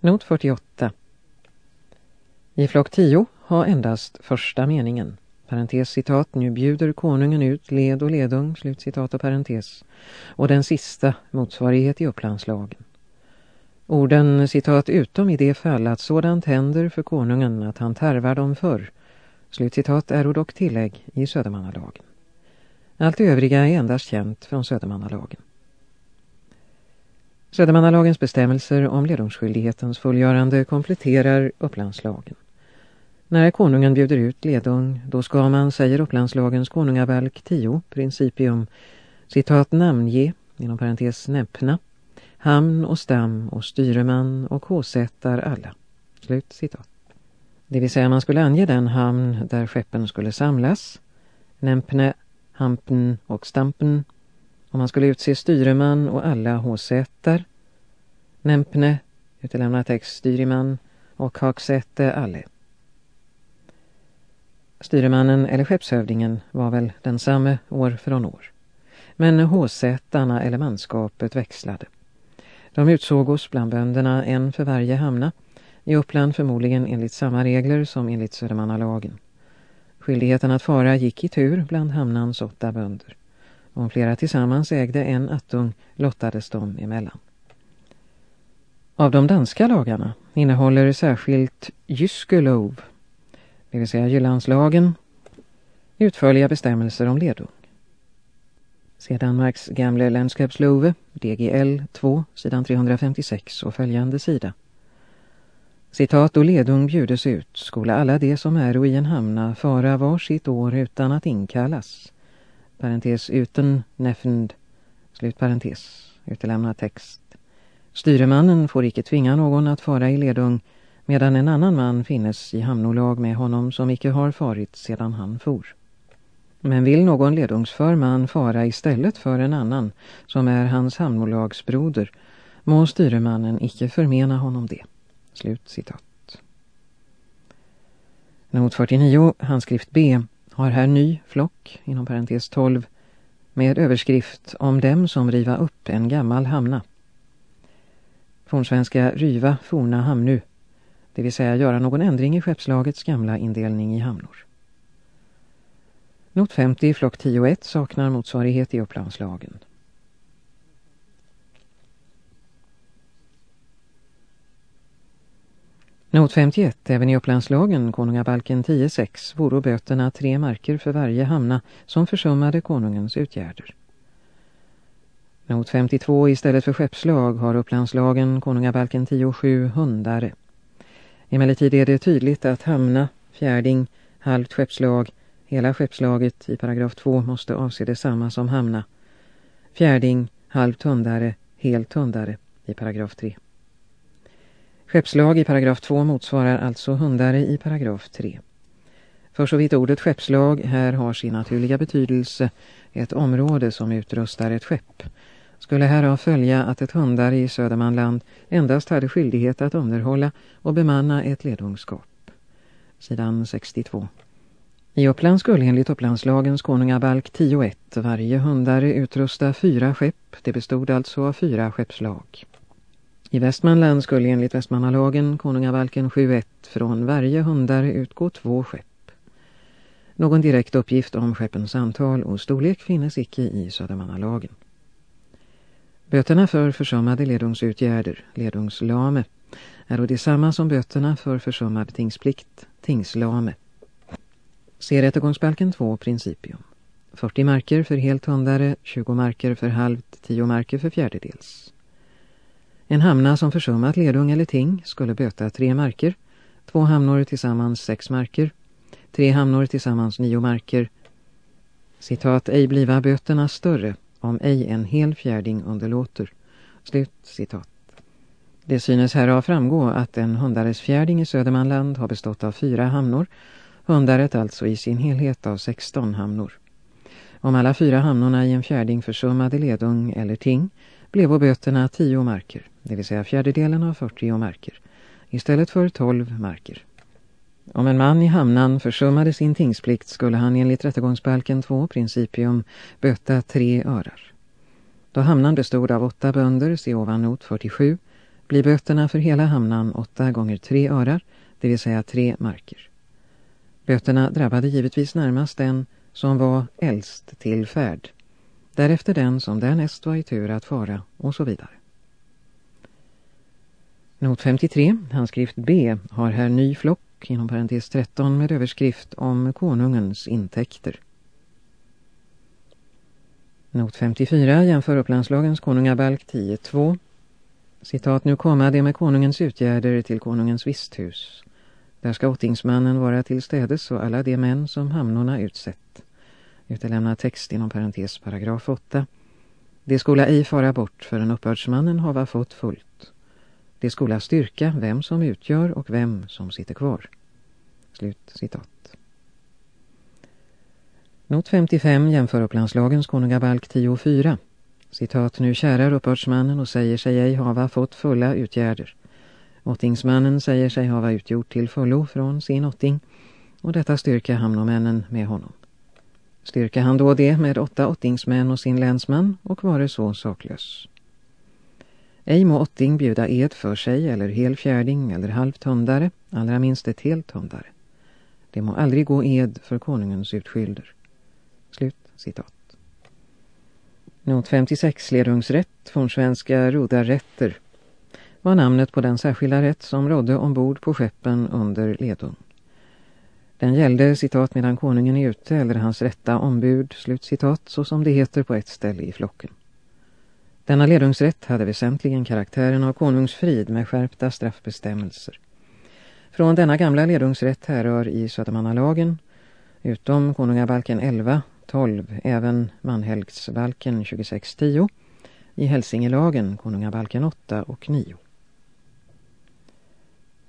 Not 48. I flock 10 har endast första meningen, parentes citat, nu bjuder konungen ut led och ledung, slut citat och parentes, och den sista motsvarighet i upplandslagen. Orden citat utom i det fall att sådant händer för konungen att han tarvar dem förr, slut citat är dock tillägg i Södermannalagen. Allt övriga är endast känt från Södermannalagen. Södermannalagens bestämmelser om ledungsskyldighetens fullgörande kompletterar upplandslagen. När konungen bjuder ut ledung, då ska man, säger upplandslagens konungabalk 10, principium, citat namnge, inom parentes näppna, hamn och stam och styreman och håsättar alla. Slut citat. Det vill säga man skulle ange den hamn där skeppen skulle samlas, nämpne, hampen och stampen, och man skulle utse styreman och alla håsättar, nämpne, utelämna text styreman och haksätte alle. Styremannen eller skeppshövdingen var väl densamme år från år. Men håsättarna eller manskapet växlade. De utsågos bland bönderna en för varje hamna, i Uppland förmodligen enligt samma regler som enligt Södermannalagen. Skyldigheten att fara gick i tur bland hamnans åtta bönder. Om flera tillsammans ägde en attung lottades de emellan. Av de danska lagarna innehåller särskilt Jyskelov, det vill säga Jyllandslagen, utförliga bestämmelser om ledung. Se Danmarks gamle landskapslove, DGL 2, sidan 356 och följande sida. Citat och ledung bjudes ut, skola alla de som är i en hamna fara var sitt år utan att inkallas. Parentes uten nefnd, slut parentes, utelämna text. Styremannen får icke tvinga någon att fara i ledung medan en annan man finnes i hamnolag med honom som icke har farit sedan han for. Men vill någon ledungsför man fara istället för en annan som är hans hamnolagsbroder må styremannen icke förmena honom det. Slut citat. Not 49, handskrift B, har här ny flock, inom parentes 12, med överskrift om dem som riva upp en gammal hamna. Fornsvenska ryva forna hamnu, det vill säga göra någon ändring i skeppslagets gamla indelning i hamnor. Not 50, flock 10.1 saknar motsvarighet i upplandslagen. Not 51, även i upplandslagen, konungabalken 10.6, vore böterna tre marker för varje hamna som försummade konungens utgärder. Not 52, istället för skeppslag har upplandslagen, konungabalken 10.7, hundare. Emellertid är det tydligt att hamna, fjärding, halvt skeppslag, hela skeppslaget i paragraf 2 måste avse detsamma som hamna. Fjärding, halvt hundare, helt hundare i paragraf 3. Skeppslag i paragraf 2 motsvarar alltså hundare i paragraf 3. För så vitt ordet skeppslag här har sin naturliga betydelse ett område som utrustar ett skepp skulle härav följa att ett hundare i Södermanland endast hade skyldighet att underhålla och bemanna ett ledungskap. Sidan 62. I Uppland skulle enligt Upplandslagens konungabalk 10.1 varje hundare utrusta fyra skepp, det bestod alltså av fyra skeppslag. I Västmanland skulle enligt Västmanalagen Konungavalken 7.1 från varje hundare utgå två skepp. Någon direkt uppgift om skeppens antal och storlek finnes icke i Södermannalagen. Böterna för försummade ledungsutgärder, ledungslame, är då detsamma som böterna för försummad tingsplikt, tingslame. Se rättegångsbalken 2 principium. 40 marker för helt hundare, 20 marker för halvt, 10 marker för fjärdedels. En hamna som försummat ledung eller ting skulle böta tre marker, två hamnor tillsammans sex marker, tre hamnor tillsammans nio marker. Citat, ej bliva böterna större om ej en hel fjärding underlåter. Slut citat. Det synes härav framgå att en hundares fjärding i Södermanland har bestått av fyra hamnor, hundaret alltså i sin helhet av 16 hamnor. Om alla fyra hamnorna i en fjärding försummade ledung eller ting blev böterna 10 marker, det vill säga fjärdedelen av 40 marker, istället för 12 marker. Om en man i hamnan försummade sin tingsplikt skulle han enligt rättegångsbalken 2 principium böta tre örar. Då hamnan bestod av åtta bönder, se ovan not 47, blir böterna för hela hamnan åtta gånger tre örar, det vill säga tre marker. Böterna drabbade givetvis närmast den som var äldst till färd, därefter den som därnäst var i tur att fara och så vidare. Not 53, handskrift B, har här ny flock inom parentes 13 med överskrift om konungens intäkter. Not 54 jämför upplandslagens konungabalk 10.2. Citat, nu komma det med konungens utgärder till konungens visthus. Där ska åttingsmannen vara till städes och alla de män som hamnorna utsett. Utelämna text inom parentes paragraf 8. Det skola ej fara bort för en uppbördsmannen hava fått fullt. Det skola styrka vem som utgör och vem som sitter kvar. Slut citat. Not 55 jämför upplandslagens konungabalk 10.4. Citat, nu kärar uppbördsmannen och säger sig ej hava fått fulla utgärder. Åttingsmannen säger sig hava utgjort till fullo från sin åtting och detta styrka hamnomännen med honom. Styrka han då det med åtta åttingsmän och sin länsman och vare så saklös. Ej må åtting bjuda ed för sig eller hel fjärding eller halvt hundare, allra minst ett helt hundare. Det må aldrig gå ed för konungens utskylder. Slut citat. Not 56 ledungsrätt från svenska rodarrätter var namnet på den särskilda rätt som rådde ombord på skeppen under ledung. Den gällde citat medan konungen är ute eller hans rätta ombud slut citat så som det heter på ett ställe i flocken. Denna ledungsrätt hade väsentligen karaktären av konungsfrid med skärpta straffbestämmelser. Från denna gamla ledungsrätt härrör i Södermannalagen, utom konungabalken 11, 12, även manhelgsbalken 2610, i Hälsingelagen konungabalken 8 och 9.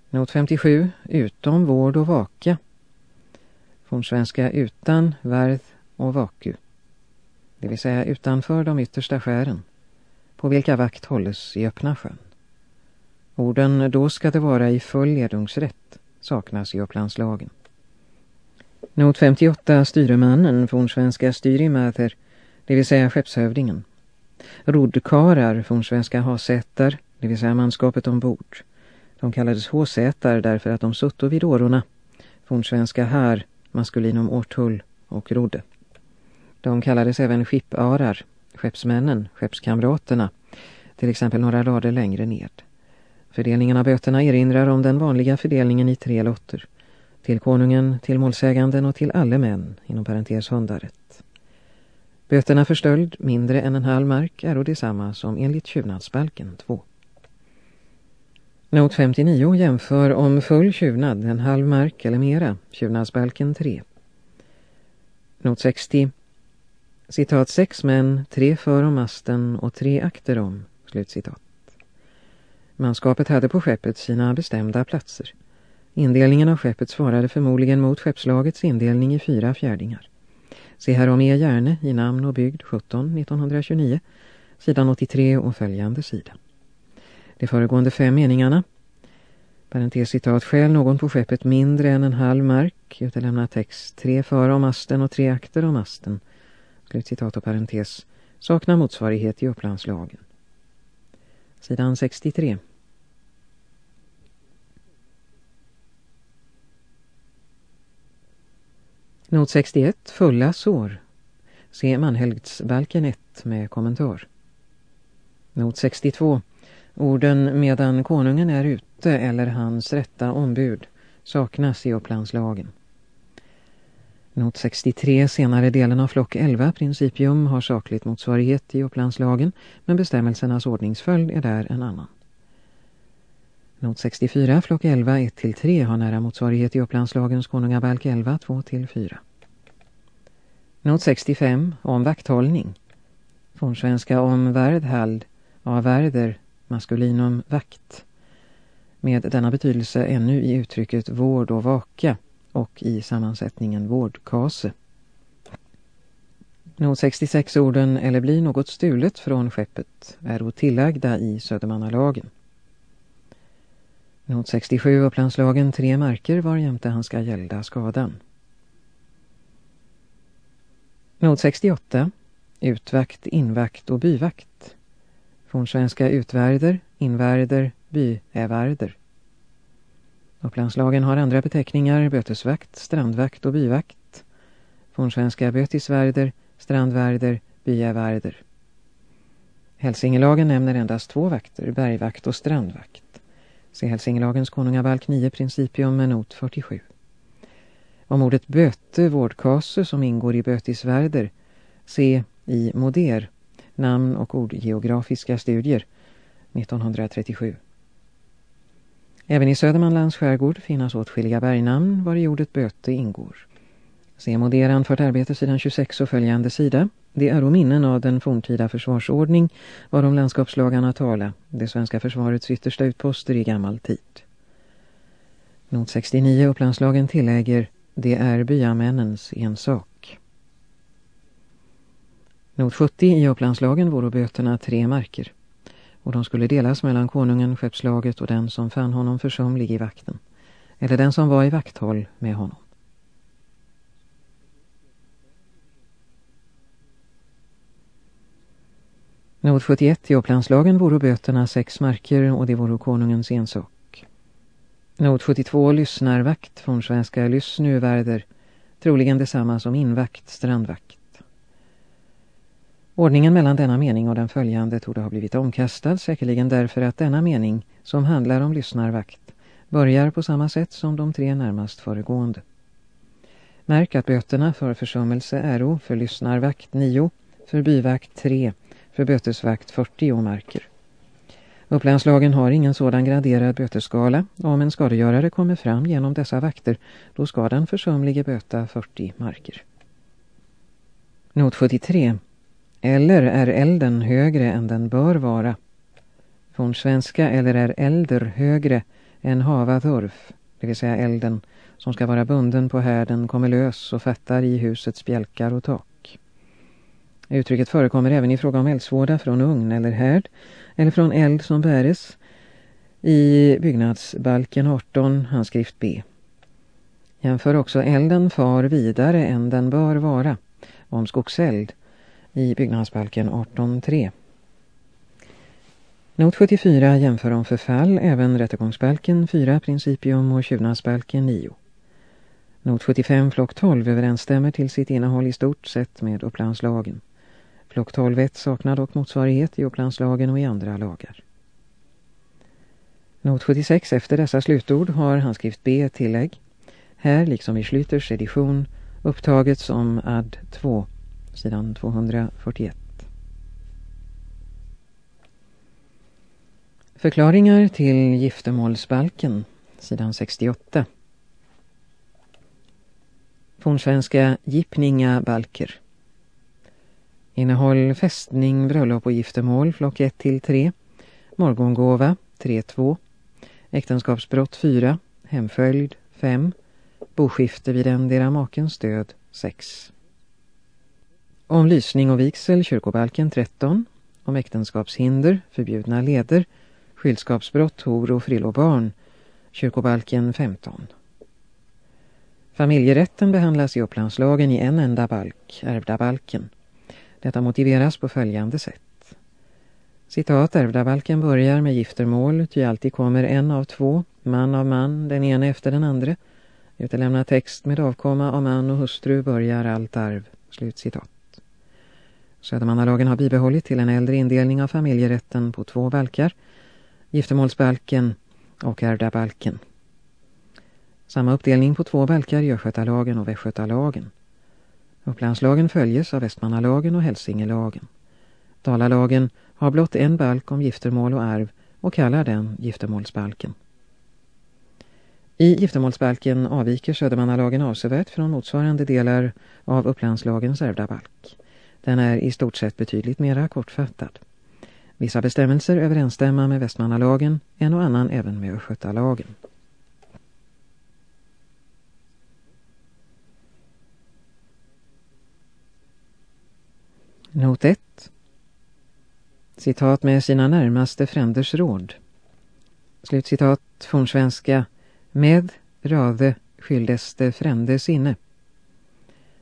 Not 57, utom vård och vaka. Från svenska utan, varth och vaku. Det vill säga utanför de yttersta skären, på vilka vakt hålles i öppna sjön. Orden då ska det vara i full ledungsrätt saknas i upplandslagen. Not 58 styremannen från svenska styrimäter, det vill säga skeppshövdingen. Roddkarar från svenska hasätar, det vill säga manskapet ombord. De kallades håsätar därför att de sutto vid årorna. Från svenska här, maskulinum årtull och rodde. De kallades även skipparar, skeppsmännen, skeppskamraterna, till exempel några rader längre ned. Fördelningen av böterna erinrar om den vanliga fördelningen i tre lotter. Till konungen, till målsäganden och till alla män, inom parentes hundaret. Böterna för stöld, mindre än en halv mark, är och detsamma som enligt tjuvnadsbalken 2. Not 59 jämför om full tjuvnad, en halv mark eller mera, tjuvnadsbalken 3. Not 60. Citat sex män, tre för om masten och tre akter om. Slutcitat. Manskapet hade på skeppet sina bestämda platser. Indelningen av skeppet svarade förmodligen mot skeppslagets indelning i fyra fjärdingar. Se här om E. Järne i namn och bygd 17 1929, sidan 83 och följande sida. De föregående fem meningarna, parentes citat, skäl någon på skeppet mindre än en halv mark, utelämna text, tre för om masten och tre akter om masten, slutcitat och parentes, saknar motsvarighet i upplandslagen. Sidan 63. Not 61, fulla sår. Se Manhelgtsbalken 1 med kommentar. Not 62. Orden medan konungen är ute eller hans rätta ombud saknas i upplandslagen. Not 63, senare delen av flock 11, principium, har sakligt motsvarighet i upplandslagen, men bestämmelsernas ordningsföljd är där en annan. Not 64, flock 11, 1-3 har nära motsvarighet i upplandslagens konungabalk 11, 2-4. Not 65, om vakthållning. Från svenska om värdhald, av värder, maskulinum vakt. Med denna betydelse ännu i uttrycket vård och vaka och i sammansättningen vårdkase. Not 66 orden eller blir något stulet från skeppet är då tillagda i Södermannalagen. Not 67 upplandslagen tre marker var jämte han ska gälda skadan. Not 68 utvakt, invakt och byvakt. Från svenska utvärder, invärder, byävärder. Upplandslagen har andra beteckningar, bötesvakt, strandvakt och byvakt. Fornsvenska bötisvärder, strandvärder, byävärder. Hälsingelagen nämner endast två vakter, bergvakt och strandvakt. Se Hälsingelagens konungabalk 9 principium med not 47. Om ordet böte, vårdkase som ingår i bötisvärder, se i Moder, namn- och ordgeografiska studier, 1937. Även i Södermanlands skärgård finnas åtskilliga bergnamn var i ordet böte ingår. Se Moder anfört arbete sidan 26 och följande sida. Det är minnen av den forntida försvarsordning varom landskapslagarna tala, det svenska försvarets yttersta utposter i gammal tid. Not 69 upplandslagen tillägger det är byamännens ensak. Not 70 i upplandslagen vore böterna tre marker och de skulle delas mellan konungen, skeppslaget och den som fann honom försumlig i vakten eller den som var i vakthåll med honom. Not 71 i upplandslagen vore böterna sex marker och det vore konungens ensak. Not 72 lyssnarvakt från svenska lyssnuvärder, troligen detsamma som invakt, strandvakt. Ordningen mellan denna mening och den följande torde ha blivit omkastad, säkerligen därför att denna mening, som handlar om lyssnarvakt, börjar på samma sätt som de tre närmast föregående. Märk att böterna för försummelse är för lyssnarvakt 9, för byvakt 3, för bötesvakt 40 marker. Upplandslagen har ingen sådan graderad bötesskala. Om en skadegörare kommer fram genom dessa vakter, då ska den försumlige böta 40 marker. Not 73. Eller är elden högre än den bör vara? Från svenska eller är elder högre än havathurf, det vill säga elden, som ska vara bunden på härden, kommer lös och fattar i husets bjälkar och tak. Uttrycket förekommer även i fråga om eldsvårda från ugn eller härd, eller från eld som bäres i byggnadsbalken 18, handskrift B. Jämför också elden far vidare än den bör vara, om skogseld, i byggnadsbalken 18.3. Not 74 jämför om förfall även rättegångsbalken 4 principium och tjuvnadsbalken 9. Not 75 flock 12 överensstämmer till sitt innehåll i stort sett med upplandslagen. Flock 12.1 saknar dock motsvarighet i upplandslagen och i andra lagar. Not 76 efter dessa slutord har handskrift B tillägg. Här, liksom i Schlüters edition, upptaget som ad 2 sidan 241. Förklaringar till giftermålsbalken, sidan 68. Fornsvenska Gipninga balker. Innehåll fästning, bröllop och giftermål, flock 1 till 3. Morgongåva 3-2. Äktenskapsbrott 4. Hemföljd 5. Boskifte vid endera makens död 6. Om lysning och vigsel, kyrkobalken 13. Om äktenskapshinder, förbjudna leder, skilskapsbrott, hor och frillobarn, kyrkobalken 15. Familjerätten behandlas i upplandslagen i en enda balk, ärvdabalken. Detta motiveras på följande sätt. Citat, ärvdabalken börjar med giftermål, ty alltid kommer en av två, man av man, den ena efter den andra. Utelämna text med avkomma av man och hustru börjar allt arv. Slut citat. Södermannalagen har bibehållit till en äldre indelning av familjerätten på två balkar, giftermålsbalken och ärvdabalken. Samma uppdelning på två balkar gör Skötalagen och Västgötalagen. Upplandslagen följes av Västmannalagen och Hälsingelagen. Dalalagen har blott en balk om giftermål och arv och kallar den giftermålsbalken. I giftermålsbalken avviker Södermannalagen avsevärt från motsvarande delar av Upplandslagens ärvda balk. Den är i stort sett betydligt mera kortfattad. Vissa bestämmelser överensstämmer med Västmannalagen, en och annan även med Östgötalagen. Not 1. Citat med sina närmaste fränders råd. Slutcitat från svenska med rade skyldeste frände sinne.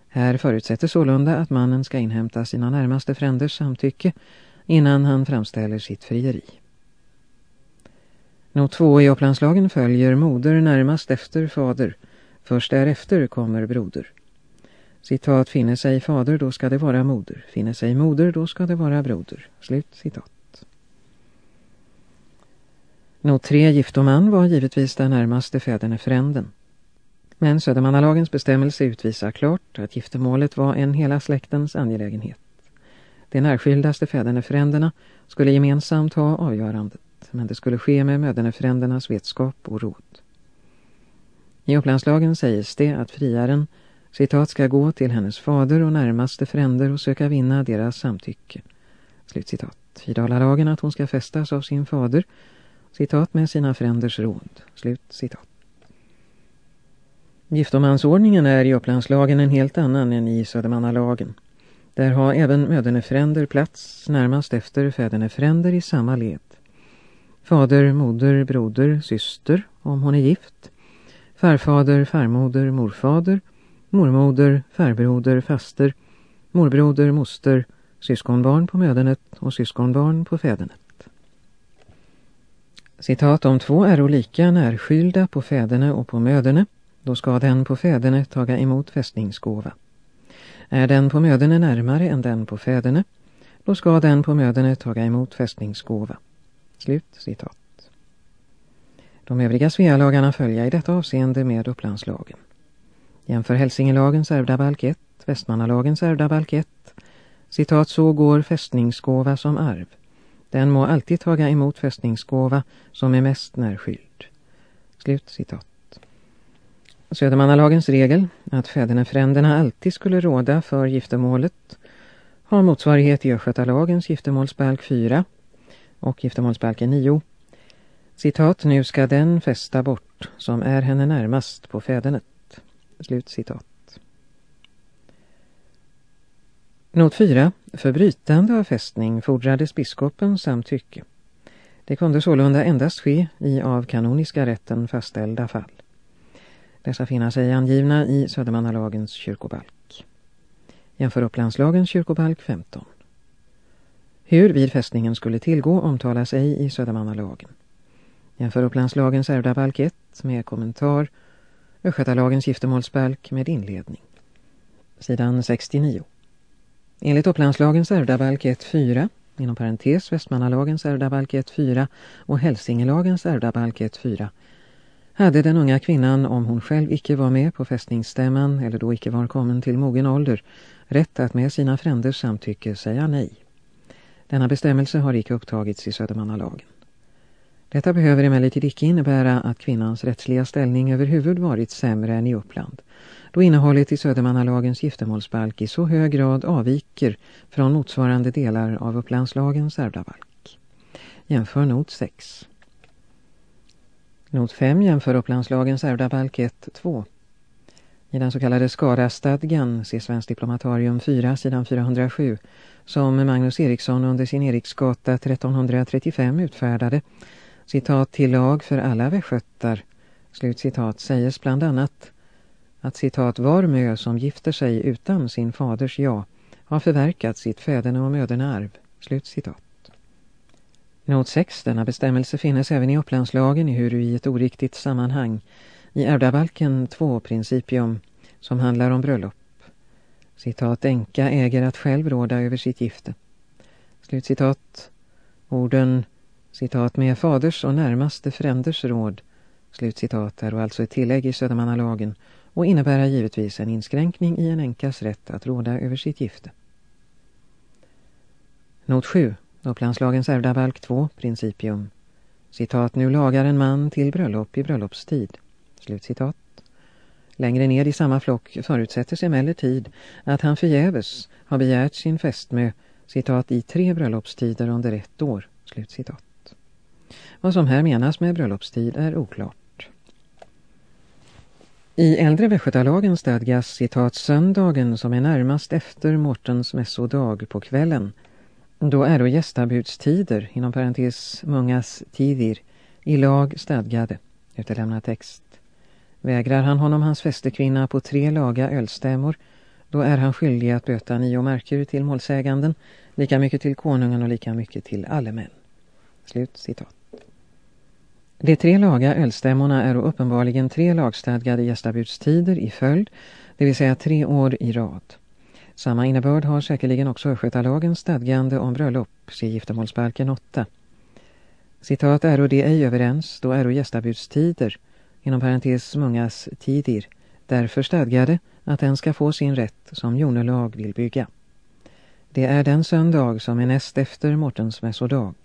Här förutsätter sålunda att mannen ska inhämta sina närmaste fränders samtycke innan han framställer sitt frieri. Not 2 i Upplandslagen följer moder närmast efter fader. Först därefter kommer broder. Citat, finner sig fader, då ska det vara moder. Finner sig moder, då ska det vara broder. Slut citat. Not 3, gift och man var givetvis den närmaste fäderne fränden. Men Södermannalagens bestämmelse utvisar klart att giftermålet var en hela släktens angelägenhet. De närskildaste fädernefränderna skulle gemensamt ha avgörandet, men det skulle ske med mödernefrändernas vetskap och råd. I upplandslagen sägs det att friaren citat ska gå till hennes fader och närmaste fränder och söka vinna deras samtycke. Slutcitat. I Dalalagen att hon ska fästas av sin fader, citat med sina fränders råd. Slut citat. Giftomansordningen är i Upplandslagen en helt annan än i Södermannalagen. Där har även mödernefränder plats närmast efter fädernefränder i samma led. Fader, moder, broder, syster om hon är gift. Farfader, farmoder, morfader, mormoder, farbroder, faster, morbroder, moster, syskonbarn på mödernet och syskonbarn på fädernet. Citat om två är lika närskylda på fäderne och på möderne, då ska den på fäderne taga emot fästningsgåva. Är den på möderne närmare än den på fäderne, då ska den på möderne taga emot fästningsgåva. Slut citat. De övriga Svealagarna följer i detta avseende med Upplandslagen. Jämför Hälsingelagens ärvda balk 1, Västmannalagens ärvdabalk 1. Citat, så går fästningsgåva som arv. Den må alltid taga emot fästningsgåva som är mest närskyld. Slut citat. Södermannalagens regel att fädernefränderna alltid skulle råda för giftermålet har motsvarighet i Östgötalagens giftermålsbalk 4 och giftermålsbalken 9. Citat, nu ska den fästa bort som är henne närmast på fädernet. Slut citat. Not 4. För brytande av fästning fordrades biskopens samtycke. Det kunde sålunda endast ske i av kanoniska rätten fastställda fall. Dessa finnas ej angivna i Södermannalagens kyrkobalk. Jämför Upplandslagens kyrkobalk 15. Hur vid fästningen skulle tillgå omtalas ej i Södermannalagen. Jämför Upplandslagens ärvdabalk 1 med kommentar Östgötalagens giftermålsbalk med inledning. Sidan 69. Enligt Upplandslagens ärvdabalk 1.4, inom parentes Västmannalagens ärvdabalk 1.4 och Hälsingelagens ärvdabalk 1.4 hade den unga kvinnan, om hon själv icke var med på fästningsstämman eller då icke var kommen till mogen ålder, rätt att med sina fränders samtycke säga nej. Denna bestämmelse har icke upptagits i Södermannalagen. Detta behöver emellertid icke innebära att kvinnans rättsliga ställning överhuvud varit sämre än i Uppland, då innehållet i Södermannalagens giftermålsbalk i så hög grad avviker från motsvarande delar av Upplandslagens ärvdabalk. Jämför not 6. Not 5 jämför Upplandslagens ärvdabalk 1-2. I den så kallade Skara-stadgan, se Svensk diplomatarium 4, sidan 407, som Magnus Eriksson under sin Eriksgata 1335 utfärdade, citat till lag för alla västgötar, slut citat, bland annat att citat var mö som gifter sig utan sin faders ja har förverkat sitt fäderne och möderne arv, slut citat. Not 6, denna bestämmelse finnes även i upplandslagen i hur i ett oriktigt sammanhang, i ärvdabalken 2 principium, som handlar om bröllop. Citat, enka äger att själv råda över sitt gifte. Slutcitat, orden citat med faders och närmaste fränders råd, slutcitat är och alltså ett tillägg i Södermannalagen och innebär givetvis en inskränkning i en enkas rätt att råda över sitt gifte. Not 7. Upplandslagens ärvdabalk 2, principium. Citat, nu lagar en man till bröllop i bröllopstid. Slutcitat. Längre ned i samma flock förutsättes emellertid att han förgäves har begärt sin fästmö, citat, i tre bröllopstider under ett år. Slutcitat. Vad som här menas med bröllopstid är oklart. I äldre västgötalagen stadgas citat söndagen som är närmast efter Mårtens mässodag på kvällen. Då är då gästabudstider, inom parentes mungas tidir, i lag stadgade, utelämnad text. Vägrar han honom hans fästekvinna på tre laga ölstämmor, då är han skyldig att böta nio marker till målsäganden, lika mycket till konungen och lika mycket till alle män. Slut citat. De tre laga ölstämmorna är uppenbarligen tre lagstadgade gästabudstider i följd, det vill säga tre år i rad. Samma innebörd har säkerligen också Östgötalagens stadgande om bröllop, se giftermålsbalken 8. Citat är och det ej överens, då är och gästabudstider, inom parentes mångas tidir, därför stadgade att den ska få sin rätt som jonelag vill bygga. Det är den söndag som är näst efter Mortens mässodag.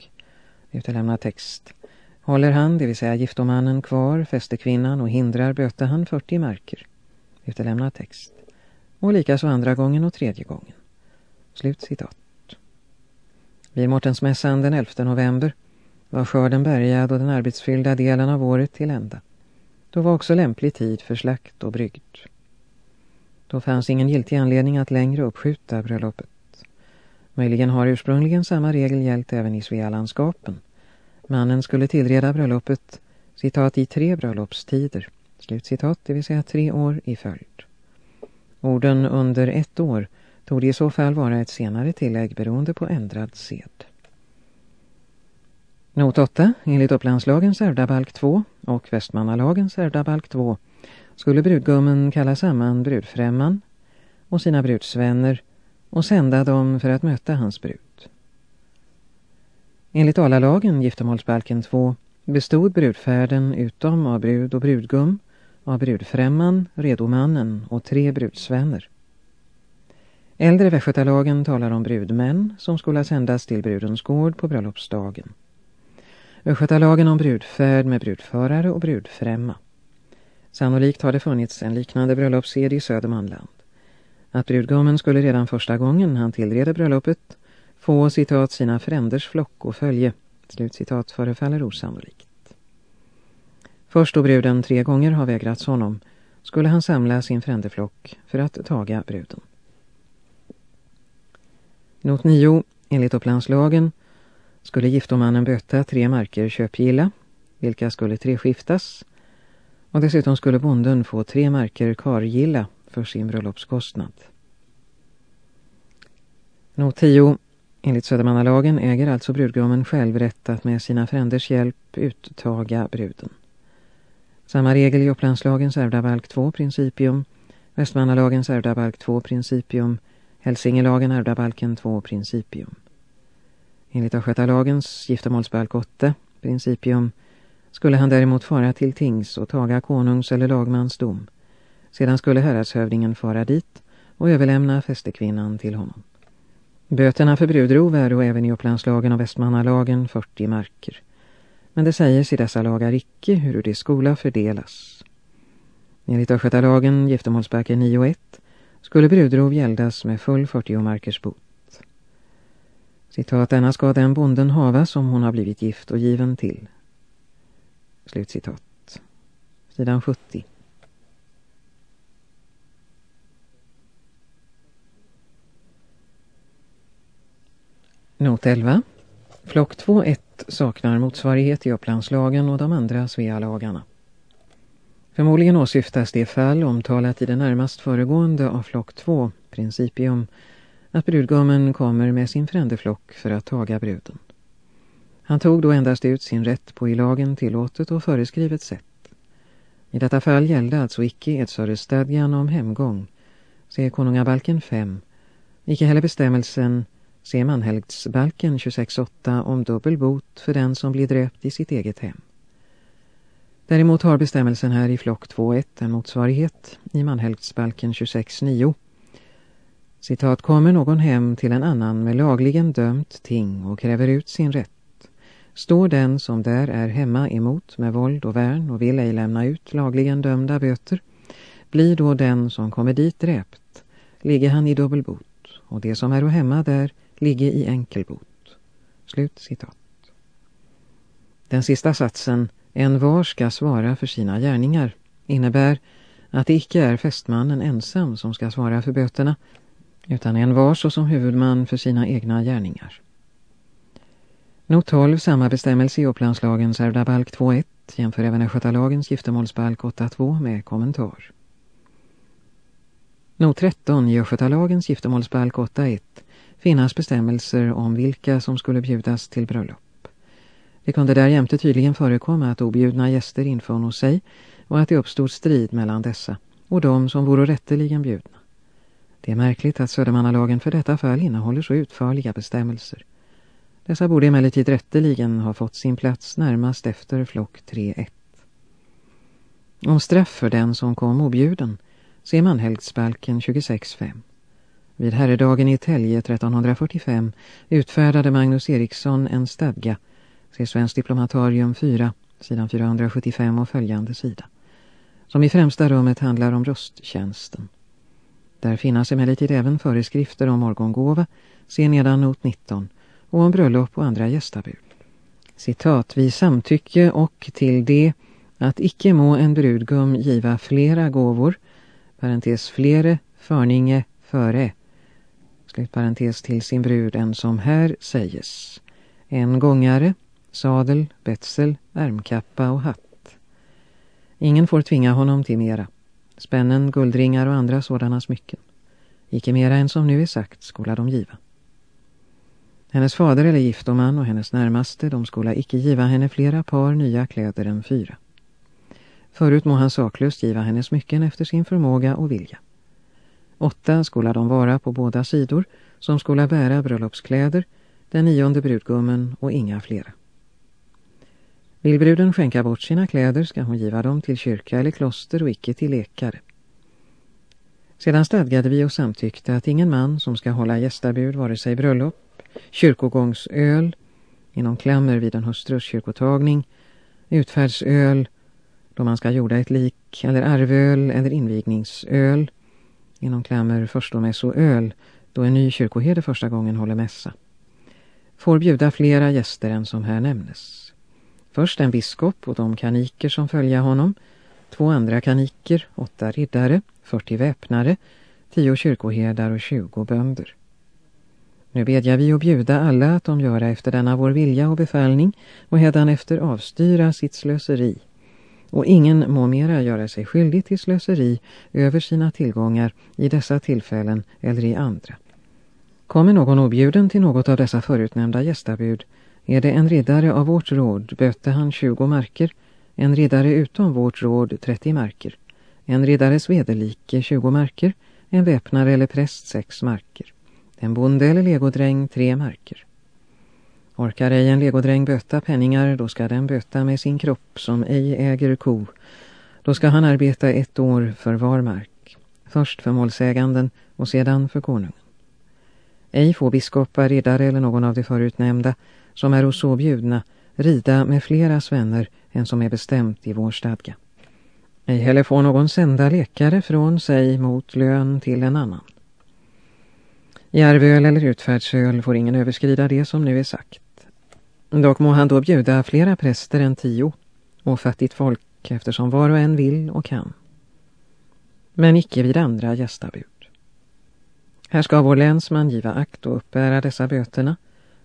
Utelämna text. Håller han, det vill säga giftomannen, kvar fäster kvinnan och hindrar böter han 40 marker. Utelämna text. Och likaså andra gången och tredje gången. Slut citat. Vid Mårtensmässan den 11 november var skörden bärgad och den arbetsfyllda delen av året till ända. Då var också lämplig tid för slakt och brygd. Då fanns ingen giltig anledning att längre uppskjuta bröllopet. Möjligen har ursprungligen samma regel gällt även i Svealandskapen. Mannen skulle tillreda bröllopet, citat, i tre bröllopstider, slutcitat, det vill säga tre år i följd. Orden under ett år tog i så fall vara ett senare tillägg beroende på ändrad sed. Not 8. Enligt Upplandslagens ärvdabalk 2 och Västmannalagens ärvdabalk 2 skulle brudgummen kalla samman brudfrämman och sina brudsvänner och sända dem för att möta hans brud. Enligt Alalagen, giftermålsbalken 2, bestod brudfärden utom av brud och brudgum, av brudfrämman, redomannen och tre brudsvänner. Äldre västgötalagen talar om brudmän som skulle sändas till brudens gård på bröllopsdagen. Östgötalagen om brudfärd med brudförare och brudfrämma. Sannolikt har det funnits en liknande bröllopssed i Södermanland. Att brudgummen skulle redan första gången han tillreder bröllopet få citat sina fränders flock och följe, slutcitat förefaller osannolikt. Först då bruden tre gånger har vägrats honom skulle han samla sin frändeflock för att taga bruden. Not 9. Enligt Upplandslagen skulle giftomannen böta tre marker köpgilla, vilka skulle treskiftas, och dessutom skulle bonden få tre marker kargilla för sin bröllopskostnad. Not 10. Enligt Södermannalagen äger alltså brudgummen själv rätt att med sina fränders hjälp uttaga bruden. Samma regel i Upplandslagens ärvdabalk 2 principium, Västmannalagens ärvdabalk 2 principium, Hälsingelagen ärvdabalken 2 principium. Enligt Östgötalagens giftermålsbalk 8 principium skulle han däremot fara till tings och taga konungs eller lagmans dom. Sedan skulle häradshövdingen fara dit och överlämna fästekvinnan till honom. Böterna för brudrov är då även i Upplandslagen och Västmannalagen 40 marker. Men det sägs i dessa lagar icke hur det skola fördelas. Enligt Östgötalagen, giftermålsbalken 9.1, skulle brudrov gäldas med full 40 markers bot. Citat, denna ska den bonden hava som hon har blivit gift och given till. Slutcitat. Sidan 70. Not 11. Flock 2.1 saknar motsvarighet i Upplandslagen och de andra Svealagarna. Förmodligen åsyftas det fall omtalat i det närmast föregående av flock 2, principium, att brudgummen kommer med sin frändeflock för att taga bruden. Han tog då endast ut sin rätt på i lagen tillåtet och föreskrivet sätt. I detta fall gällde alltså icke edsörestadgan om hemgång, se konungabalken 5, icke heller bestämmelsen, ser manhelgdsbalken 26.8 om dubbel bot för den som blir dräpt i sitt eget hem. Däremot har bestämmelsen här i flock 2.1 en motsvarighet i manhelgdsbalken 26.9 Citat, kommer någon hem till en annan med lagligen dömt ting och kräver ut sin rätt. Står den som där är hemma emot med våld och värn och vill ej lämna ut lagligen dömda böter, blir då den som kommer dit dräpt, ligger han i dubbelbot och det som är hemma där ligger i enkelbot. Slut citat. Den sista satsen, en var ska svara för sina gärningar, innebär att det icke är fästmannen ensam som ska svara för böterna utan en var så som huvudman för sina egna gärningar. Not 12, samma bestämmelse i Upplandslagens ärvdabalk 2.1 jämför även Östgötalagens giftermålsbalk 8.2 med kommentar. Not 13 i Östgötalagens giftermålsbalk 8.1 finnas bestämmelser om vilka som skulle bjudas till bröllop. Det kunde därjämte tydligen förekomma att objudna gäster infann hos sig och att det uppstod strid mellan dessa och de som vore rätteligen bjudna. Det är märkligt att Södermannalagen för detta fall innehåller så utförliga bestämmelser. Dessa borde emellertid rätteligen ha fått sin plats närmast efter flock 3.1. Om straff för den som kom objuden ser man 26.5. Vid herredagen i Tälje 1345 utfärdade Magnus Eriksson en stadga, se Svensk diplomatarium 4, sidan 475 och följande sida, som i främsta rummet handlar om rösttjänsten. Där finnas emellertid även föreskrifter om morgongåva, se nedan not 19, och om bröllop och andra gästabud. Citat, vi samtycke och till det att icke må en brudgum giva flera gåvor, parentes flere, förninge, före, parentes till sin brud än som här säges. En gångare, sadel, betsel, ärmkappa och hatt. Ingen får tvinga honom till mera. Spännen, guldringar och andra sådana smycken. Icke mera än som nu är sagt skola de giva. Hennes fader eller giftoman och hennes närmaste, de skola icke giva henne flera par nya kläder än fyra. Förut må han saklöst giva henne smycken efter sin förmåga och vilja. Åtta skola de vara på båda sidor, som skola bära bröllopskläder, den nionde brudgummen och inga flera. Vill bruden skänka bort sina kläder ska hon giva dem till kyrka eller kloster och icke till lekare. Sedan stadgade vi och samtyckte att ingen man som ska hålla gästabud vare sig bröllop, kyrkogångsöl, inom klammer vid en hustrus kyrkotagning, utfärdsöl, då man ska jorda ett lik, eller arvöl eller invigningsöl, inom klammer förstomässoöl, då en ny kyrkoherde första gången håller mässa. Får bjuda flera gäster än som här nämnes. Först en biskop och de kaniker som följer honom, två andra kaniker, åtta riddare, 40 väpnare, tio kyrkoherdar och 20 bönder. Nu bedjar vi och bjuda alla att de göra efter denna vår vilja och befallning och hädan efter avstyra sitt slöseri och ingen må mera göra sig skyldig till slöseri över sina tillgångar i dessa tillfällen eller i andra. Kommer någon objuden till något av dessa förutnämnda gästabud är det en riddare av vårt råd böte han 20 marker, en riddare utom vårt råd 30 marker, en riddares vederlike 20 marker, en väpnare eller präst 6 marker, en bonde eller legodräng 3 marker. Orkar ej en legodräng böta penningar, då ska den böta med sin kropp som ej äger ko. Då ska han arbeta ett år för var mark. Först för målsäganden och sedan för konungen. Ej får biskopar, riddare eller någon av de förutnämnda, som är så bjudna, rida med flera svänner än som är bestämt i vår stadga. Ej heller får någon sända läkare från sig mot lön till en annan. I arvöl eller utfärdsöl får ingen överskrida det som nu är sagt. Dock må han då bjuda flera präster än tio och fattigt folk eftersom var och en vill och kan. Men icke vid andra gästabud. Här ska vår länsman giva akt och uppbära dessa böterna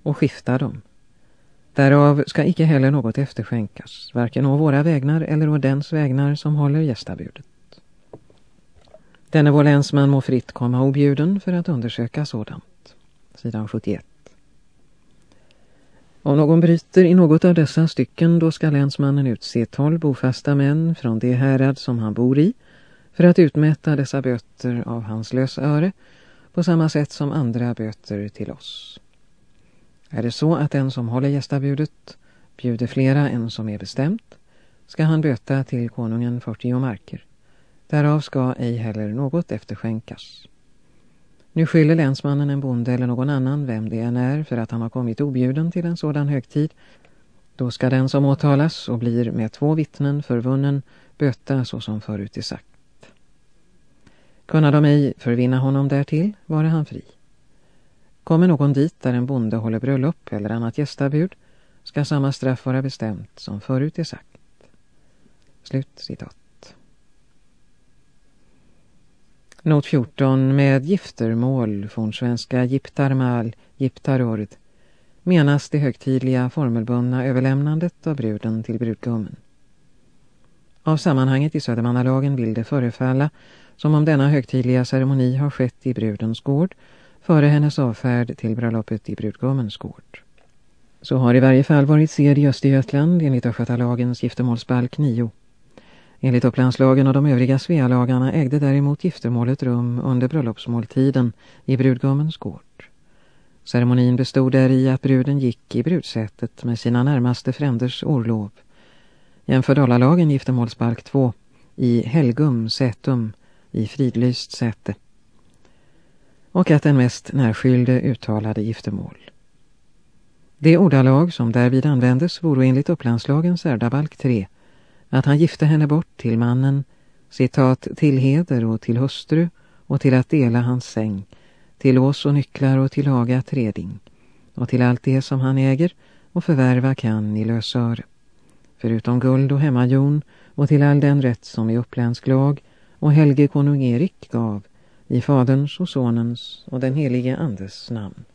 och skifta dem. Därav ska icke heller något efterskänkas, varken å våra vägnar eller å dens vägnar som håller gästabudet. Denne vår länsman må fritt komma objuden för att undersöka sådant. Sidan 71. Om någon bryter i något av dessa stycken då ska länsmannen utse tolv bofasta män från det härad som han bor i för att utmäta dessa böter av hans lösöre på samma sätt som andra böter till oss. Är det så att den som håller gästabudet bjuder flera än som är bestämt ska han böta till konungen 40 marker. Därav ska ej heller något efterskänkas. Nu skyller länsmannen en bonde eller någon annan, vem det än är, för att han har kommit objuden till en sådan högtid. Då ska den som åtalas och blir med två vittnen förvunnen böta så som förut är sagt. Kunna de ej förvinna honom därtill, vare han fri. Kommer någon dit där en bonde håller bröllop eller annat gästabud ska samma straff vara bestämt som förut är sagt. Slut citat. Not 14 med giftermål från svenska giptarmal, giptarord menas det högtidliga formelbundna överlämnandet av bruden till brudgummen. Av sammanhanget i Södermannalagen vill det förefalla som om denna högtidliga ceremoni har skett i brudens gård före hennes avfärd till bröllopet i brudgummens gård. Så har i varje fall varit sed i Östergötland enligt Östgötalagens giftermålsbalk 9. Enligt Upplandslagen och de övriga Svealagarna ägde däremot giftermålet rum under bröllopsmåltiden i brudgummens gård. Ceremonin bestod där i att bruden gick i brudsätet med sina närmaste fränders orlov. Jämför Dalalagen giftermålsbalk 2 i helgum sätum i fridlyst säte. Och att den mest närskylde uttalade giftermål. Det ordalag som därvid användes vore enligt Upplandslagens särdabalk 3 att han gifte henne bort till mannen, citat, till heder och till hustru och till att dela hans säng, till lås och nycklar och till Haga treding, och till allt det som han äger och förvärva kan i lösöre. Förutom guld och hemmajon och till all den rätt som i uppländsk lag och Helge konung Erik gav i faderns och sonens och den helige Andes namn.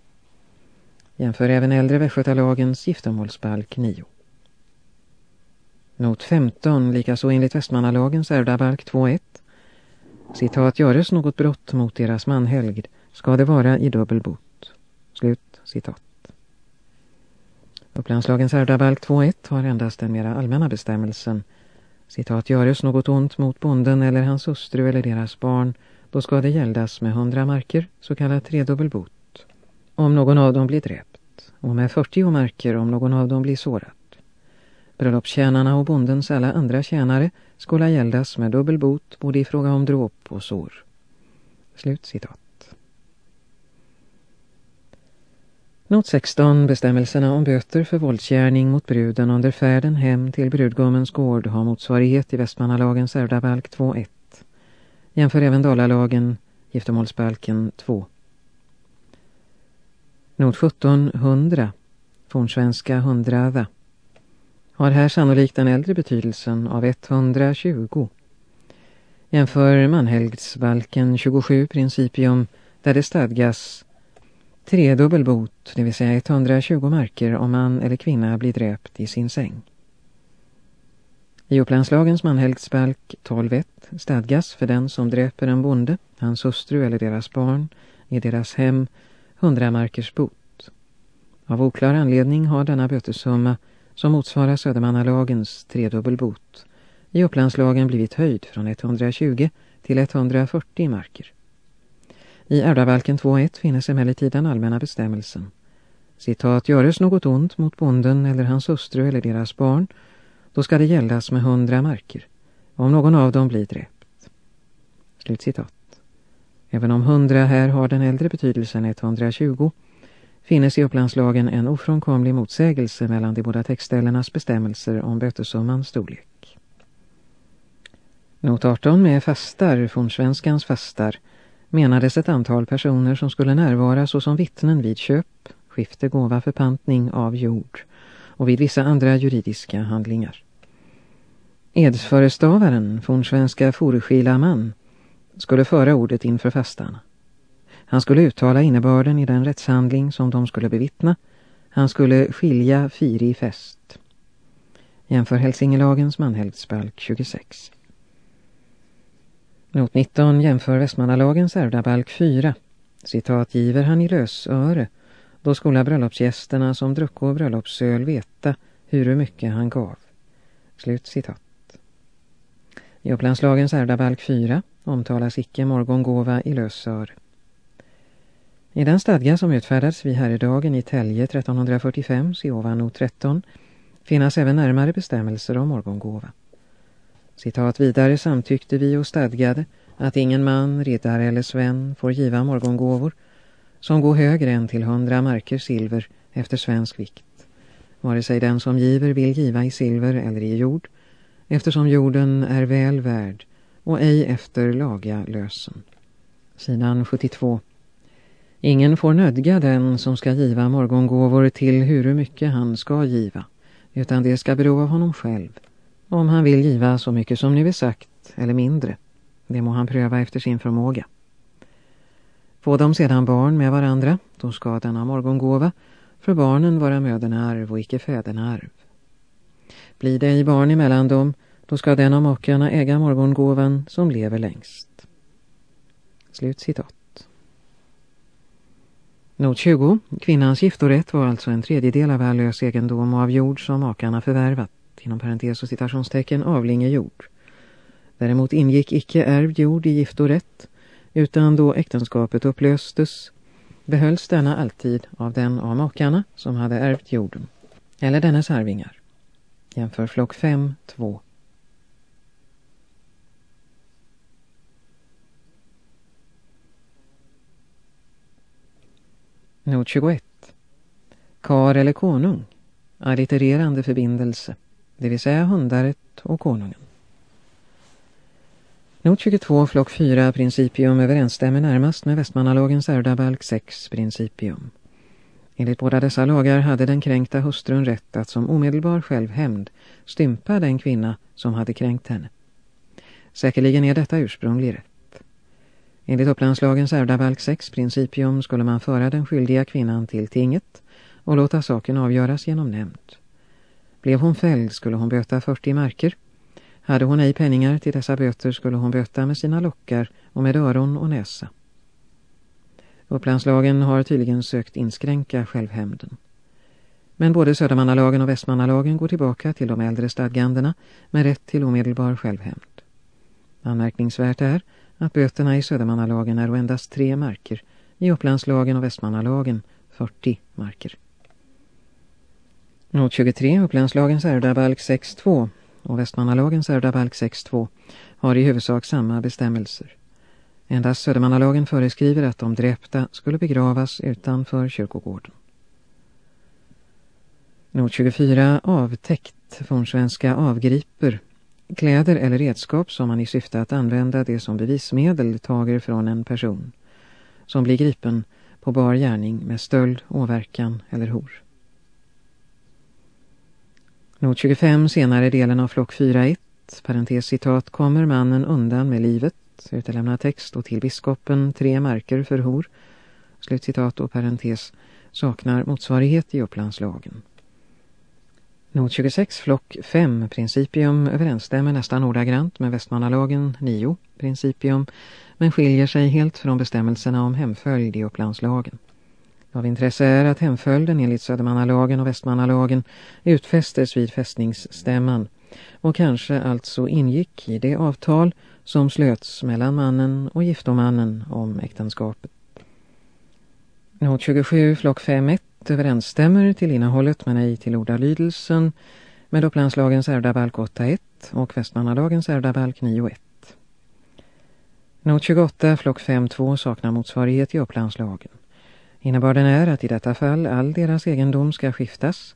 Jämför även äldre Västgötalagens giftermålsbalk 9. Not 15, likaså enligt Västmannalagens ärvdabalk 2.1. Citat, göres något brott mot deras manhelgd ska det vara i dubbel bot. Slut citat. Upplandslagens ärvdabalk 2.1 har endast den mera allmänna bestämmelsen. Citat, göres något ont mot bonden eller hans hustru eller deras barn, då ska det gäldas med hundra marker, så kallad tredubbel bot. Om någon av dem blir dräpt, och med 40 marker om någon av dem blir sårad. Bröllopstjänarna och bondens alla andra tjänare skulle gäldas med dubbel bot både i fråga om dråp och sår. Slut citat. Not 16. Bestämmelserna om böter för våldsgärning mot bruden under färden hem till brudgummens gård har motsvarighet i Västmannalagens ärvdabalk 2.1. Jämför även Dalalagen, giftermålsbalken 2. Not 17. 100. Fornsvenska Hundrada har här sannolikt den äldre betydelsen av 120. Jämför manhelgdsbalken 27 principium där det stadgas tredubbel bot, det vill säga 120 marker om man eller kvinna blir dräpt i sin säng. I Upplandslagens manhelgdsbalk 12.1 stadgas för den som dräper en bonde, hans hustru eller deras barn i deras hem 100 markers bot. Av oklar anledning har denna bötesumma som motsvarar Södermannalagens tredubbelbot, i Upplandslagen blivit höjd från 120 till 140 marker. I ärvdabalken 2.1 finns emellertid den allmänna bestämmelsen. Citat, göres något ont mot bonden eller hans hustru eller deras barn, då ska det gällas med hundra marker, om någon av dem blir dräpt. Slutcitat. Även om hundra här har den äldre betydelsen 120 finnes i Upplandslagen en ofrånkomlig motsägelse mellan de båda textställenas bestämmelser om bötesummans storlek. Not 18 med fastar, fornsvenskans fastar, menades ett antal personer som skulle närvara såsom vittnen vid köp, skifte, gåva, förpantning av jord och vid vissa andra juridiska handlingar. Edsförestavaren, fornsvenska svenska man, skulle föra ordet inför fastarna. Han skulle uttala innebörden i den rättshandling som de skulle bevittna. Han skulle skilja firi fest. Jämför Helsingelagens Manhävdsbalk 26. Not 19 jämför Västmannalagens ärvdabalk 4. Citat giver han i lösöre. Då skola bröllopsgästerna som drucko bröllopsöl veta hur mycket han gav. Slut citat. I Upplandslagens ärvdabalk 4 omtalas icke morgongåva i lösöre. I den stadga som utfärdats vid herredagen i Tälje 1345, se ovan not 13, finnas även närmare bestämmelser om morgongåva. Citat vidare samtyckte vi och stadgade att ingen man, riddare eller sven får giva morgongåvor som går högre än till hundra marker silver efter svensk vikt. Vare sig den som giver vill giva i silver eller i jord, eftersom jorden är väl värd och ej efter laga lösen. Sidan 72 Ingen får nödga den som ska giva morgongåvor till hur mycket han ska giva, utan det ska bero av honom själv. Om han vill giva så mycket som nu är sagt, eller mindre, det må han pröva efter sin förmåga. Får de sedan barn med varandra, då ska denna morgongåva för barnen vara möderarv och icke fäderarv. Blir det i barn emellan dem, då ska den av makarna äga morgongåvan som lever längst. Slut citat. Not 20. Kvinnans giftorätt var alltså en tredjedel av all lös egendom av jord som makarna förvärvat, inom parentes och citationstecken avlinge jord. Däremot ingick icke ärvd jord i giftorätt, utan då äktenskapet upplöstes behölls denna alltid av den av makarna som hade ärvt jorden, eller dennes arvingar. Jämför flock 5, 2. Not 21. Kar eller konung. Allitererande förbindelse. Det vill säga hundaret och konungen. Not 22, flock 4, principium överensstämmer närmast med Västmannalagens ärvdabalk 6, principium. Enligt båda dessa lagar hade den kränkta hustrun rätt att som omedelbar självhämnd stympa den kvinna som hade kränkt henne. Säkerligen är detta ursprunglig rätt. Enligt Upplandslagens ärvdabalk 6 principium skulle man föra den skyldiga kvinnan till tinget och låta saken avgöras genom nämnd. Blev hon fälld skulle hon böta 40 marker. Hade hon ej penningar till dessa böter skulle hon böta med sina lockar och med öron och näsa. Upplandslagen har tydligen sökt inskränka självhämnden. Men både Södermannalagen och Västmannalagen går tillbaka till de äldre stadgandena med rätt till omedelbar självhämnd. Anmärkningsvärt är att böterna i Södermannalagen är endast tre marker, i Upplandslagen och Västmannalagen 40 marker. Not 23, Upplandslagens ärvdabalk 6.2 och Västmannalagens ärvdabalk 6.2 har i huvudsak samma bestämmelser. Endast Södermannalagen föreskriver att de dräpta skulle begravas utanför kyrkogården. Not 24 avtäckt från svenska avgriper kläder eller redskap som man i syfte att använda det som bevismedel tager från en person som blir gripen på bar gärning med stöld, åverkan eller hor. Not 25 senare delen av flock 4.1 parentes citat kommer mannen undan med livet utelämna text och till biskopen tre marker för hor slutcitat och parentes saknar motsvarighet i upplandslagen. Not 26 flock 5 principium överensstämmer nästan ordagrant med Västmannalagen 9 principium men skiljer sig helt från bestämmelserna om hemföljd i upplandslagen. Av intresse är att hemföljden enligt Södermannalagen och Västmannalagen utfästes vid fästningsstämman och kanske alltså ingick i det avtal som slöts mellan mannen och giftomannen om äktenskapet. Not 27 flock 5.1 överensstämmer till innehållet men ej till ordalydelsen med Upplandslagens ärvdabalk 8.1 och Västmannalagens ärvdabalk 9.1. Not 28 flock 5.2 saknar motsvarighet i Upplandslagen. Innebörden är att i detta fall all deras egendom ska skiftas,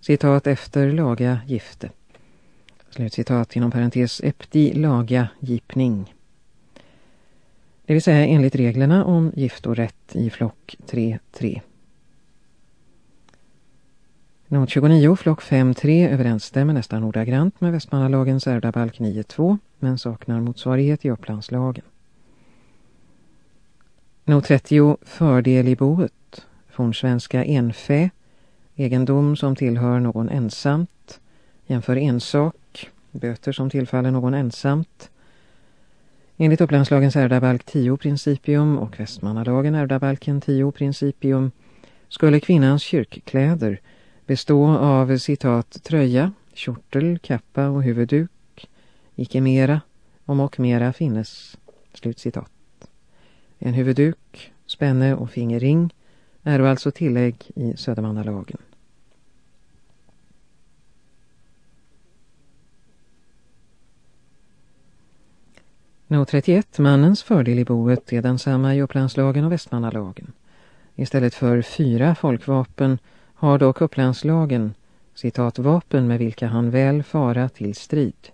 citat efter laga gifte. Slutcitat inom parentes epti laga gipning. Det vill säga enligt reglerna om giftorätt i flock 3.3. Not 29 flock 5.3 överensstämmer nästan ordagrant med Västmannalagens ärvdabalk 9.2 men saknar motsvarighet i Upplandslagen. Not 30 fördel i boet, fornsvenska enfä, egendom som tillhör någon ensamt, jämför ensak, böter som tillfaller någon ensamt. Enligt Upplandslagens ärvdabalk 10 principium och Västmannalagen ärvdabalken 10 principium skulle kvinnans kyrkkläder bestå av citat tröja, kjortel, kappa och huvudduk, icke mera, om och mera finnes, slutcitat. En huvudduk, spänne och fingerring är alltså tillägg i Södermannalagen. Not 31, mannens fördel i boet är densamma i Upplandslagen och Västmannalagen. Istället för fyra folkvapen har dock Upplandslagen citat vapen med vilka han väl fara till strid.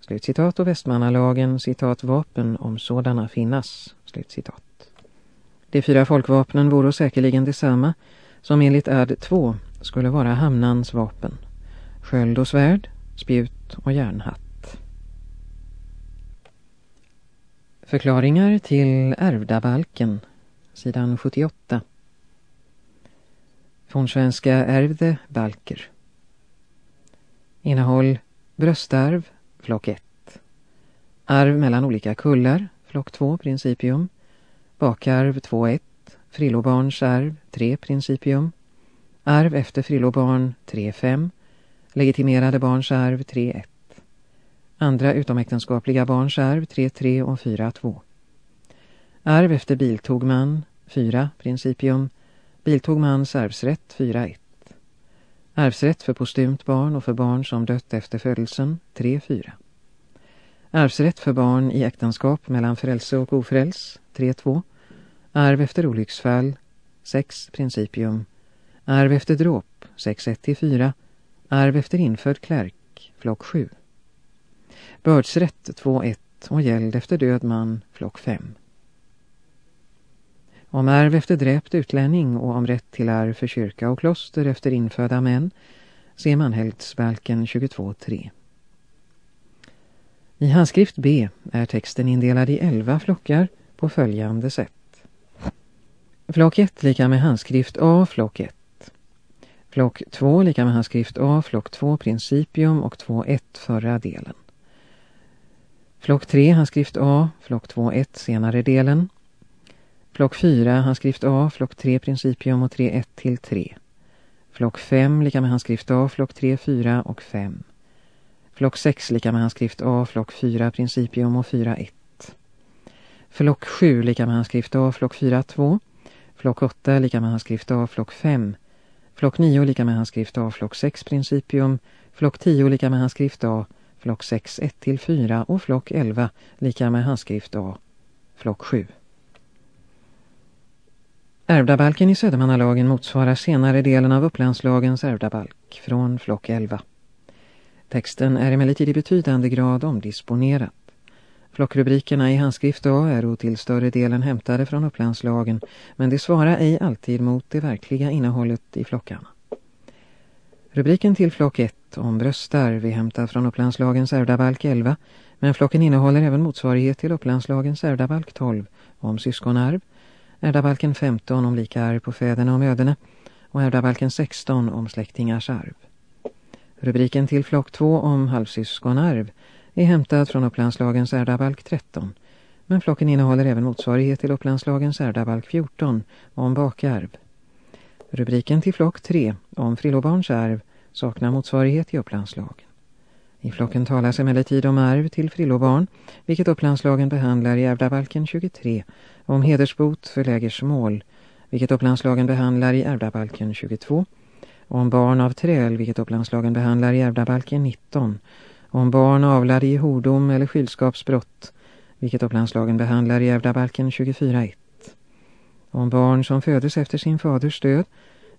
Slutcitat och Västmannalagen citat vapen om sådana finnas. Slutcitat. De fyra folkvapnen vore säkerligen detsamma som enligt ad 2 skulle vara hamnans vapen. Sköld och svärd, spjut och järnhatt. Förklaringar till ärvdabalken, sidan 78. Fornsvenska ärvde balker. Innehåll bröstarv, flock 1. Arv mellan olika kullar, flock 2, principium. Bakarv 2.1, Frillobarns arv 3 principium. Arv efter frillobarn 3-5. Legitimerade barns arv 3-1. Andra utomäktenskapliga barns arv 3-3 och 4-2. Arv efter biltogman 4 principium. Biltogmans arvsrätt 4-1. Arvsrätt för postumt barn och för barn som dött efter födelsen 3-4. Arvsrätt för barn i äktenskap mellan frälse och ofräls 3-2. Arv efter olycksfall 6 principium. Arv efter dråp 6-1-4. Arv efter infödd klärk flock 7. Bördsrätt 2.1 och gäld efter död man flock 5. Om arv efter dräpt utlänning och om rätt till arv för kyrka och kloster efter infödda män ser man helgdsbalken 22.3. I handskrift B är texten indelad i 11 flockar på följande sätt. Flock 1 lika med handskrift A, flock 1. Flock 2 lika med handskrift A, flock 2 principium och 2.1 förra delen. Flock 3 handskrift A, flock 2.1 senare delen. Flock 4 handskrift A, flock 3 principium och 3.1 till 3. Flock 5 lika med handskrift A, flock 3, 4 och 5. Flock 6 lika med handskrift A, flock 4 principium och 4, 1. Flock 7 lika med handskrift A, flock 4, 2. Flock 8 lika med handskrift A, flock 5. Flock 9 lika med handskrift A, flock 6 principium. Flock 10 lika med handskrift A, flock 6, 1-4 och flock 11 lika med handskrift A, flock 7. Ärvdabalken i Södermannalagen motsvarar senare delen av Upplandslagens ärvdabalk från flock 11. Texten är emellertid i betydande grad omdisponerat. Flockrubrikerna i handskrift A är till större delen hämtade från Upplandslagen men det svarar ej alltid mot det verkliga innehållet i flockarna. Rubriken till flock 1 om bröstarv är hämtad från Upplandslagens ärvdabalk 11 men flocken innehåller även motsvarighet till Upplandslagens ärvdabalk 12 om syskonarv ärvdabalken 15 om lika arv på fäderna och möderna och ärvdabalken 16 om släktingars arv. Rubriken till flock 2 om halvsyskonarv är hämtad från Upplandslagens ärvdabalk 13 men flocken innehåller även motsvarighet till Upplandslagens ärvdabalk 14 om bakarv. Rubriken till flock 3 om frillobarns arv saknar motsvarighet i Upplandslagen. I flocken talas emellertid om arv till frillobarn, vilket Upplandslagen behandlar i ärvdabalken 23 om hedersbot för lägersmål, vilket Upplandslagen behandlar i ärvdabalken 22, om barn av träl, vilket Upplandslagen behandlar i ärvdabalken 19, om barn avlade i hordom eller skylskapsbrott, vilket Upplandslagen behandlar i ärvdabalken 24.1, om barn som föddes efter sin faders död,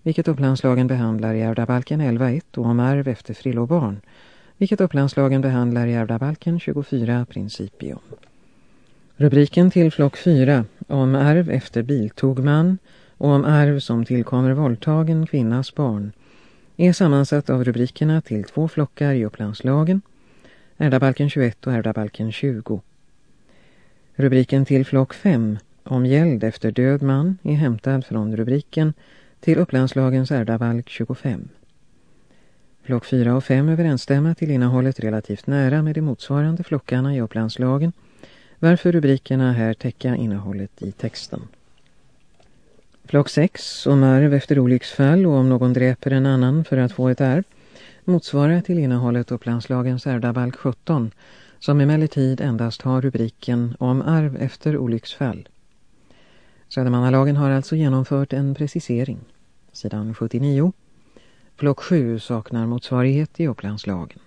vilket Upplandslagen behandlar i ärvdabalken 11.1 och om arv efter frillobarn, vilket Upplandslagen behandlar i ärvdabalken 24 principium. Rubriken till flock 4 om arv efter biltogman och om arv som tillkommer våldtagen kvinnas barn är sammansatt av rubrikerna till två flockar i Upplandslagen, ärvdabalken 21 och ärvdabalken 20. Rubriken till flock 5 om gäld efter död man är hämtad från rubriken till Upplandslagens ärvdabalk 25. Flock 4 och 5 överensstämmer till innehållet relativt nära med de motsvarande flockarna i Upplandslagen varför rubrikerna här täcka innehållet i texten. Flock 6 om arv efter olycksfall och om någon dräper en annan för att få ett arv motsvarar till innehållet Upplandslagens ärvdabalk 17 som emellertid endast har rubriken om arv efter olycksfall. Södermannalagen har alltså genomfört en precisering. Sidan 79. Flock 7 saknar motsvarighet i Upplandslagen.